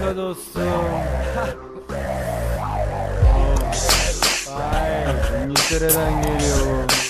Merhaba dostum. Ay, İngiltere'den geliyor. Adam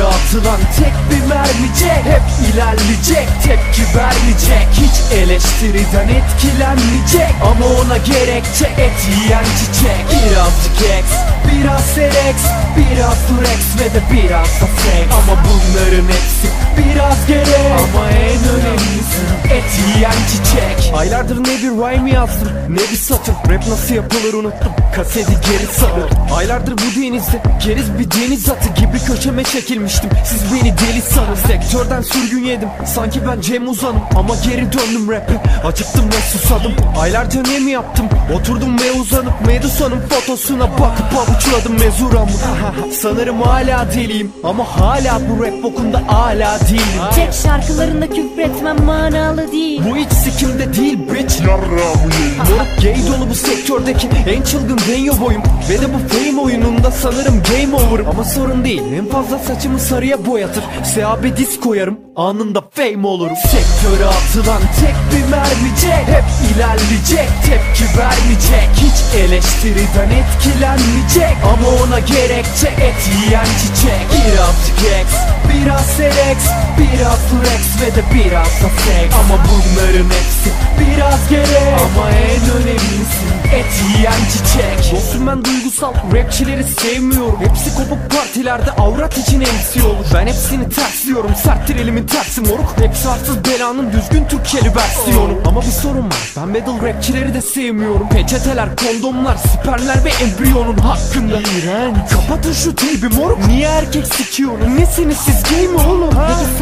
Sektöre atılan tek bir mermicek Hep ilerleyecek tepki vermeyecek. Hiç eleştiriden etkilenmeyecek. Ama ona gerekçe et yiyen çiçek. Birazcık X, biraz Serex Biraz Durex ve de biraz da sex Ama bunların hepsi biraz gerek. Ama en önemlisi et yiyen çiçek. Aylardır ne bir rhyme yazdım ne bir satır. Rap nasıl yapılır unuttum kaseti geri sarın Aylardır bu denizde geriz bir deniz atı gibi köşeme çekilmiştim. Siz beni deli sanın Sektörden sürgün yedim. Sanki ben Cem Uzan'ım Ama geri döndüm rap'e. Acıktım ve susadım. Aylarca ne mi yaptım? Oturdum ve uzanıp Medusa'nın fotosuna bakıp avuçladım mezuramı Sanırım hala deliyim ama hala bu rap bokunda hala değilim Tek şarkılarında küfretmem manalı değil. Bu hiç sikimde değil bitch. Moruk gay dolu bu sektördeki en çılgın denyo boyum. Ve de bu fame oyununda sanırım game over'ım Ama sorun değil en fazla saçımı sarıya boyatır. SAB diz koyarım anında fame olurum. Sektöre atılan tek bir mermicek Hep ilerleyecek tepki vermeyecek. Hiç eleştiriden etkilenmeyecek. Ama ona gerekçe et yiyen çiçek. Birazcık X, biraz Serex Biraz Durex ve de biraz da sex Ama bunların hepsi biraz gerek. Ama en önemlisi et yiyen çiçek. Dostum ben duygusal rapçileri sevmiyorum. Hepsi kopuk partilerde avrat için MC olur. Ben hepsini tersliyorum serttir elimin tersi moruk. Hepsi arsız belanın düzgün Türkçeli versiyonu. Ama bir sorun var ben battle rapçileri de sevmiyorum. Peçeteler, kondomlar, spermler ve embriyonun hakkında. İğrenç. Kapatın şu teybi moruk. Niye erkek sikiyorum Nesiniz siz? Gay mi oğlum? Peki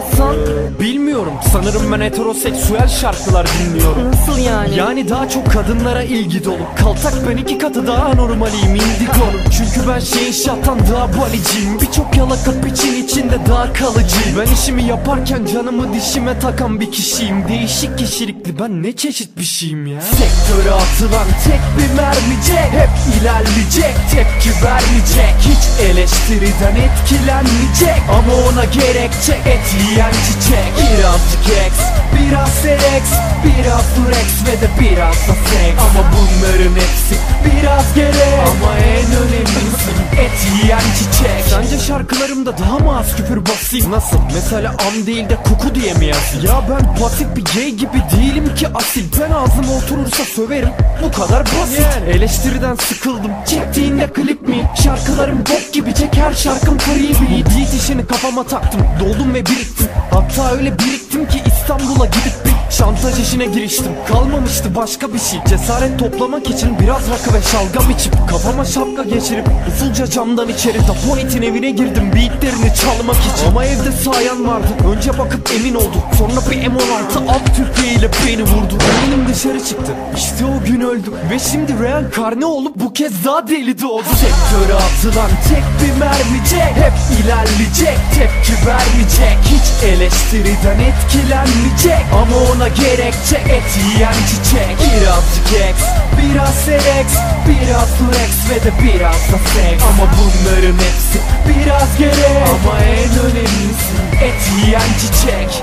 seviyorsun? Bilmiyorum. Sanırım ben heteroseksüel şarkılar dinliyorum. Nasıl yani? yani daha çok kadınlara ilgi dolu. Kaltak ben iki katı daha normaliyim indigonum Çünkü ben şeyin şattan daha baliciyim. Birçok yalaka piçin içinde daha kalıcıyım. Ben işimi yaparken canımı dişime takan bir kişiyim. Değişik kişilikli ben ne çeşit bir şeyim ya? Sektöre atılan tek bir mermicek Hep ilerleyecek tepki vermeyecek. Hiç eleştiriden etkilenmeyecek. Ama ona gerekçe et yiyen çiçek Birazcık X, biraz Serex Biraz Durex ve de biraz da sex. Ama bunların hepsi biraz gerek. Ama en önemlisi et yiyen çiçek. Sence şarkılarımda daha az küfür basayım. Nasıl? Mesela am değil de kuku diye mi yazayım? Ya ben pasif bir gay gibi değilim ki asil. Ben ağzıma oturursa söverim. Bu kadar basit. Eleştiriden sıkıldım. Çektiğinde klip mi? Şarkılarım bok gibi. Çek her şarkım beat. Beat işini kafama taktım. Doldum ve biriktim. Hatta öyle biriktim ki İstanbul'a gidip bir şantaj işine giriştim Kalmamıştı başka bir şey. Cesaret toplamak için biraz rakı ve şalgam içip Kafama şapka geçirip usulca camdan içeri Dapoet'in evine girdim beatlerini çalmak için. Ama evde sayan vardı önce bakıp emin oldu Sonra bir M16 alt tüfeğiyle beni vurdu. Eminim dışarı çıktı işte o gün öldüm. Ve şimdi reenkarne olup bu kez daha deli doğdu Sektöre atılan tek bir mermicek Hep ilerleyecek tepki vermeyecek. Hiç eleştiriden etkilenmeyecek. Ama Buna gerekçe et yiyen çiçek. Birazcık ex, biraz serex Biraz flex ve de biraz da seks Ama bunların hepsi biraz gerek. Ama en önemlisi et yiyen çiçek.